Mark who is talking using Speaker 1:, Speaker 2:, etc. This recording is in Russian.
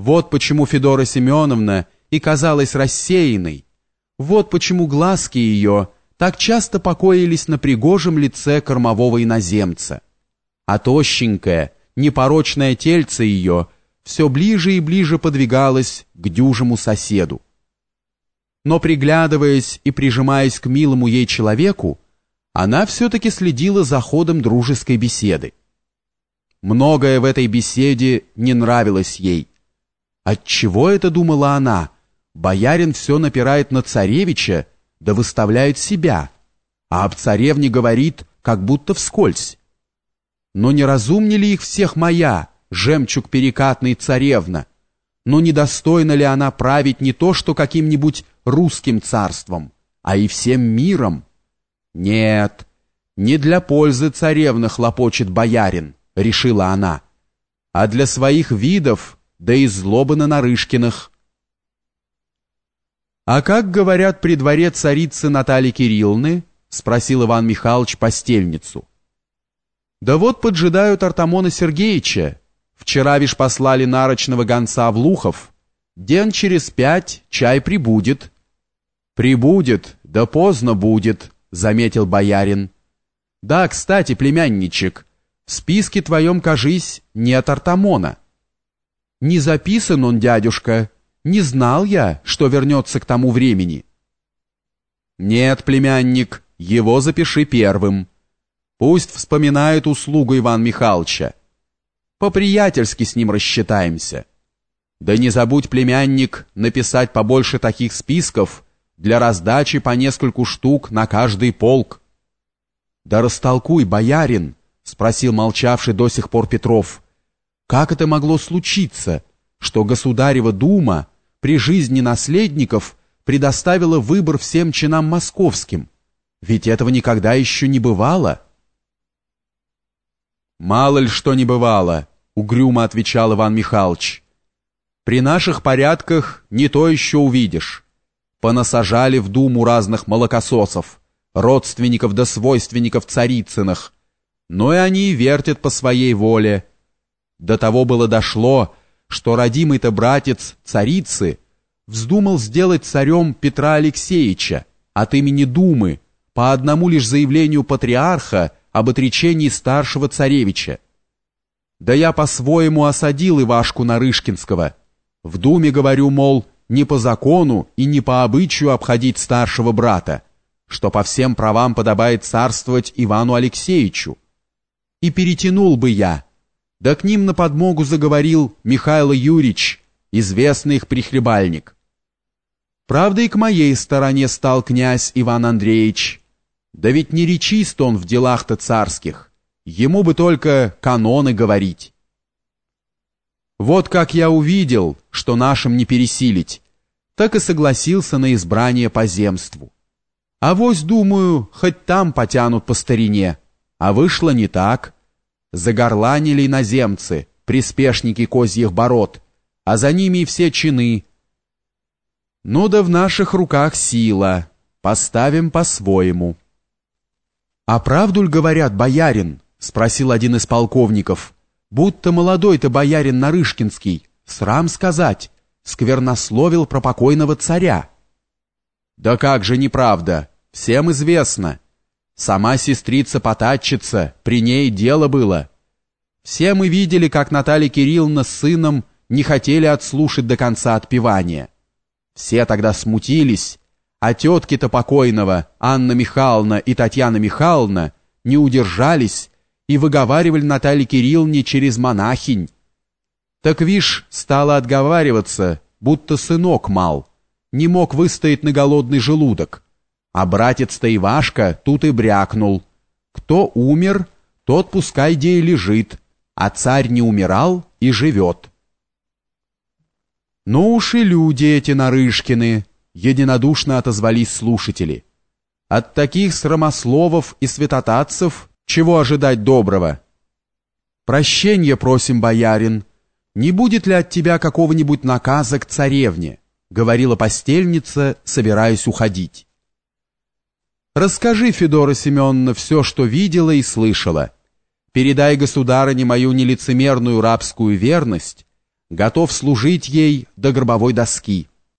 Speaker 1: Вот почему Федора Семеновна и казалась рассеянной. Вот почему глазки ее так часто покоились на пригожем лице кормового иноземца. А тощенькое, непорочное тельце ее все ближе и ближе подвигалось к дюжему соседу. Но приглядываясь и прижимаясь к милому ей человеку, она все-таки следила за ходом дружеской беседы. Многое в этой беседе не нравилось ей. Отчего это думала она? Боярин все напирает на царевича, да выставляет себя, а об царевне говорит, как будто вскользь. Но не разумнее ли их всех моя, жемчуг перекатный царевна? Но недостойна ли она править не то, что каким-нибудь русским царством, а и всем миром? Нет, не для пользы царевны хлопочет боярин, решила она, а для своих видов да и злобы на Нарышкиных. «А как говорят при дворе царицы Натальи Кирилловны?» — спросил Иван Михайлович постельницу. «Да вот поджидают Артамона Сергеевича. Вчера вишь послали нарочного гонца в Лухов. День через пять чай прибудет». «Прибудет, да поздно будет», — заметил боярин. «Да, кстати, племянничек, в списке твоем, кажись, нет Артамона». Не записан он, дядюшка. Не знал я, что вернется к тому времени. Нет, племянник, его запиши первым. Пусть вспоминает услугу Иван Михайловича. По-приятельски с ним рассчитаемся. Да не забудь, племянник, написать побольше таких списков для раздачи по нескольку штук на каждый полк. Да растолкуй, боярин, спросил молчавший до сих пор Петров. Как это могло случиться, что Государева дума при жизни наследников предоставила выбор всем чинам московским? Ведь этого никогда еще не бывало. «Мало ли что не бывало», — угрюмо отвечал Иван Михайлович. «При наших порядках не то еще увидишь. Понасажали в думу разных молокососов, родственников да свойственников царицыных, но и они вертят по своей воле» До того было дошло, что родимый-то братец царицы вздумал сделать царем Петра Алексеевича от имени Думы по одному лишь заявлению патриарха об отречении старшего царевича. Да я по-своему осадил Ивашку Нарышкинского. В Думе говорю, мол, не по закону и не по обычаю обходить старшего брата, что по всем правам подобает царствовать Ивану Алексеевичу. И перетянул бы я, да к ним на подмогу заговорил Михаил Юрьевич, известный их прихлебальник. Правда, и к моей стороне стал князь Иван Андреевич. Да ведь не речист он в делах-то царских, ему бы только каноны говорить. Вот как я увидел, что нашим не пересилить, так и согласился на избрание по земству. А вось, думаю, хоть там потянут по старине, а вышло не так — Загорланили иноземцы, приспешники козьих бород, а за ними и все чины. Ну да в наших руках сила, поставим по-своему. «А правду ль говорят, боярин?» — спросил один из полковников. «Будто молодой-то боярин Нарышкинский, срам сказать, сквернословил про покойного царя». «Да как же неправда, всем известно». Сама сестрица-потатчица, при ней дело было. Все мы видели, как Наталья Кирилловна с сыном не хотели отслушать до конца отпевания. Все тогда смутились, а тетки-то покойного, Анна Михайловна и Татьяна Михайловна, не удержались и выговаривали Наталье Кирилловне через монахинь. Так вишь, стала отговариваться, будто сынок мал, не мог выстоять на голодный желудок. А братец-то Ивашка тут и брякнул. Кто умер, тот пускай где и лежит, а царь не умирал и живет. Ну уж и люди эти Нарышкины, единодушно отозвались слушатели. От таких срамословов и святотатцев чего ожидать доброго? Прощения просим, боярин. Не будет ли от тебя какого-нибудь наказа к царевне? говорила постельница, собираясь уходить. Расскажи, Федора Семеновна, все, что видела и слышала. Передай государыне мою нелицемерную рабскую верность, готов служить ей до гробовой доски.